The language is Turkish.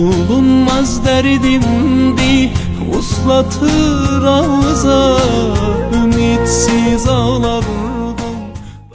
Bulunmaz derdimdi Uslatır ağza Ümitsiz ağlarım.